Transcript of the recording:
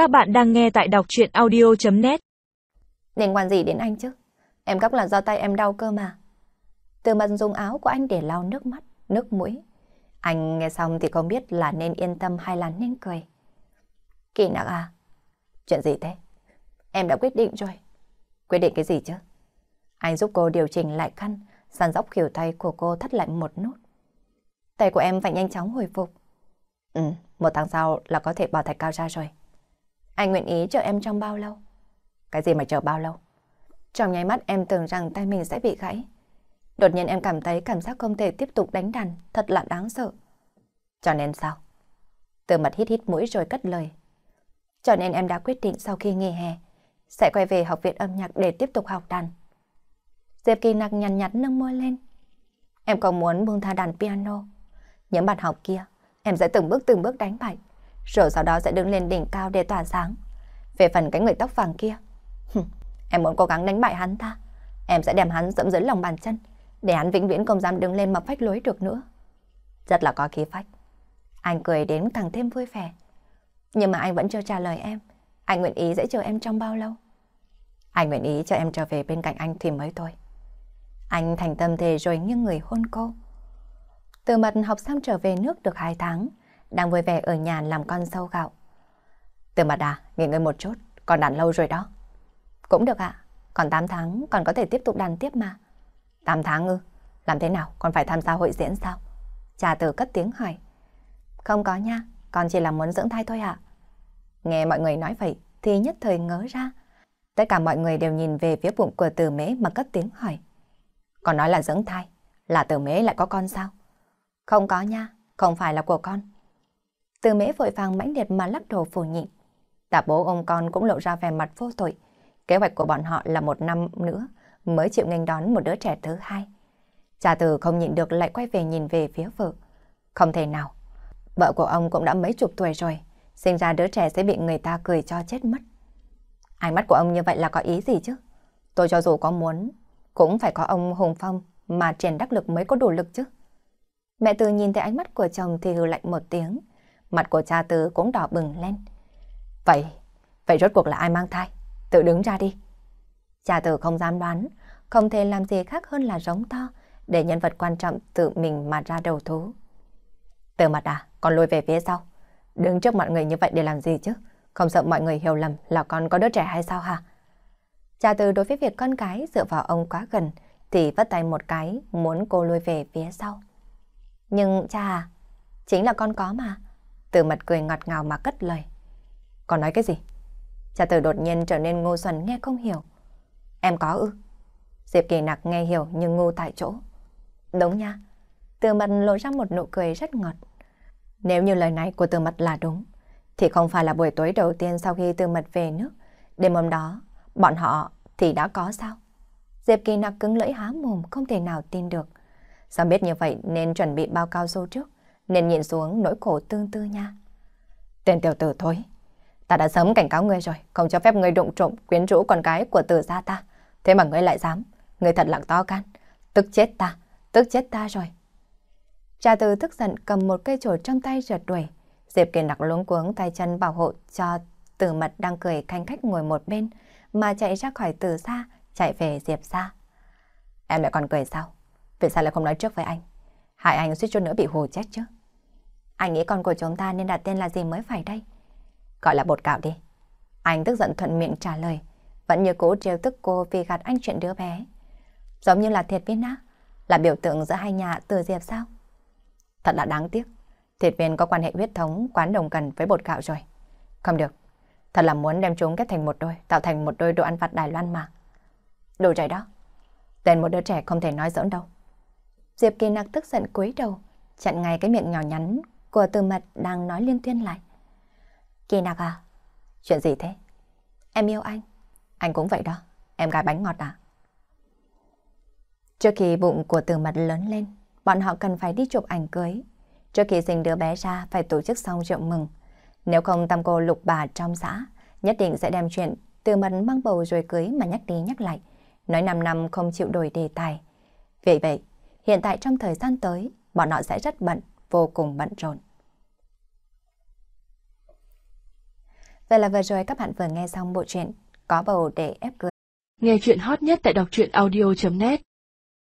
Các bạn đang nghe tại đọc chuyện audio.net nên quan gì đến anh chứ? Em khóc là do tay em đau cơ mà. Từ mặt dùng áo của anh để lau nước mắt, nước mũi. Anh nghe xong thì không biết là nên yên tâm hay là nên cười. Kỳ nặng à? Chuyện gì thế? Em đã quyết định rồi. Quyết định cái gì chứ? Anh giúp cô điều chỉnh lại khăn, sàn dốc khỉu tay của cô thắt lại một nút. Tay của em phải nhanh chóng hồi phục. Ừ, một tháng sau là có thể bỏ thạch cao ra rồi. Anh nguyện ý chờ em trong bao lâu? Cái gì mà chờ bao lâu? Trong nháy mắt em tưởng rằng tay mình sẽ bị gãy. Đột nhiên em cảm thấy cảm giác không thể tiếp tục đánh đàn, thật là đáng sợ. Cho nên sao? Từ mặt hít hít mũi rồi cất lời. Cho nên em đã quyết định sau khi nghỉ hè, sẽ quay về học viện âm nhạc để tiếp tục học đàn. Diệp Kỳ nặc nhằn nhặt nâng môi lên. Em còn muốn buông tha đàn piano. Những bạn học kia, em sẽ từng bước từng bước đánh bại rồi sau đó sẽ đứng lên đỉnh cao để tỏa sáng. Về phần cái người tóc vàng kia, em muốn cố gắng đánh bại hắn ta. Em sẽ đem hắn dẫm dưới lòng bàn chân, để hắn vĩnh viễn không dám đứng lên mà phách lối được nữa. Rất là có khí phách. Anh cười đến càng thêm vui vẻ. Nhưng mà anh vẫn chưa trả lời em. Anh nguyện ý sẽ chờ em trong bao lâu? Anh nguyện ý cho em trở về bên cạnh anh thì mới thôi. Anh thành tâm thề rồi nghiêng người hôn cô. Từ mặt học xong trở về nước được 2 tháng, đang vui vẻ ở nhà làm con sâu gạo. Từ mặt à, nghỉ ngơi một chút, còn đàn lâu rồi đó. Cũng được ạ, còn 8 tháng còn có thể tiếp tục đàn tiếp mà. 8 tháng ư, làm thế nào, còn phải tham gia hội diễn sao? Cha từ cất tiếng hỏi. Không có nha, con chỉ là muốn dưỡng thai thôi ạ. Nghe mọi người nói vậy thì nhất thời ngớ ra. Tất cả mọi người đều nhìn về phía bụng của từ mễ mà cất tiếng hỏi. Còn nói là dưỡng thai, là từ mễ lại có con sao? Không có nha, không phải là của con. Từ mễ vội vàng mãnh liệt mà lắc đầu phủ nhịn. Tạ bố ông con cũng lộ ra vẻ mặt vô tội. Kế hoạch của bọn họ là một năm nữa mới chịu nghênh đón một đứa trẻ thứ hai. Cha từ không nhịn được lại quay về nhìn về phía vợ. Không thể nào. Vợ của ông cũng đã mấy chục tuổi rồi. Sinh ra đứa trẻ sẽ bị người ta cười cho chết mất. Ánh mắt của ông như vậy là có ý gì chứ? Tôi cho dù có muốn, cũng phải có ông Hùng Phong mà triển đắc lực mới có đủ lực chứ. Mẹ từ nhìn thấy ánh mắt của chồng thì hừ lạnh một tiếng. Mặt của cha tứ cũng đỏ bừng lên. Vậy, vậy rốt cuộc là ai mang thai? Tự đứng ra đi. Cha tử không dám đoán, không thể làm gì khác hơn là giống to, để nhân vật quan trọng tự mình mà ra đầu thú. Từ mặt à, con lùi về phía sau. Đứng trước mọi người như vậy để làm gì chứ? Không sợ mọi người hiểu lầm là con có đứa trẻ hay sao hả? Cha từ đối với việc con cái dựa vào ông quá gần, thì vất tay một cái muốn cô lùi về phía sau. Nhưng cha à, chính là con có mà. Từ mặt cười ngọt ngào mà cất lời. Còn nói cái gì? Cha tử đột nhiên trở nên ngu xuẩn nghe không hiểu. Em có ư? Diệp kỳ nặc nghe hiểu nhưng ngu tại chỗ. Đúng nha. Từ mặt lộ ra một nụ cười rất ngọt. Nếu như lời này của từ mặt là đúng, thì không phải là buổi tối đầu tiên sau khi từ mặt về nước. Đêm hôm đó, bọn họ thì đã có sao? Diệp kỳ nặc cứng lưỡi há mồm không thể nào tin được. Sao biết như vậy nên chuẩn bị bao cao su trước nên nhìn xuống nỗi khổ tương tư nha. Tên tiểu tử thôi. Ta đã sớm cảnh cáo ngươi rồi, không cho phép ngươi đụng trộm quyến rũ con gái của tử gia ta. Thế mà ngươi lại dám, ngươi thật lặng to can. Tức chết ta, tức chết ta rồi. Cha từ tức giận cầm một cây chổi trong tay rượt đuổi. Diệp Kiền nặc luống cuống tay chân bảo hộ cho tử mật đang cười khanh khách ngồi một bên, mà chạy ra khỏi tử xa, chạy về Diệp xa. Em lại còn cười sao? Vì sao lại không nói trước với anh? Hại anh suýt chút nữa bị hù chết chứ. Anh nghĩ con của chúng ta nên đặt tên là gì mới phải đây? Gọi là bột gạo đi. Anh tức giận thuận miệng trả lời. Vẫn như cố trêu tức cô vì gạt anh chuyện đứa bé. Giống như là thiệt viên á. Là biểu tượng giữa hai nhà từ diệp sao? Thật là đáng tiếc. Thiệt viên có quan hệ huyết thống quán đồng cần với bột gạo rồi. Không được. Thật là muốn đem chúng kết thành một đôi, tạo thành một đôi đồ ăn vặt Đài Loan mà. Đồ trời đó. Tên một đứa trẻ không thể nói giỡn đâu. Diệp Kỳ Nặc tức giận cúi đầu, chặn ngay cái miệng nhỏ nhắn của từ mật đang nói liên tuyên lại. Kỳ nạc à? Chuyện gì thế? Em yêu anh. Anh cũng vậy đó. Em gái bánh ngọt à? Trước khi bụng của từ mật lớn lên, bọn họ cần phải đi chụp ảnh cưới. Trước khi sinh đứa bé ra phải tổ chức xong rượu mừng. Nếu không tam cô lục bà trong xã, nhất định sẽ đem chuyện từ mật mang bầu rồi cưới mà nhắc đi nhắc lại. Nói 5 năm không chịu đổi đề tài. Vì vậy, hiện tại trong thời gian tới, bọn họ sẽ rất bận vô cùng bận rộn. Vậy là vừa rồi các bạn vừa nghe xong bộ truyện Có bầu để ép cưới. Nghe chuyện hot nhất tại đọc truyện audio.net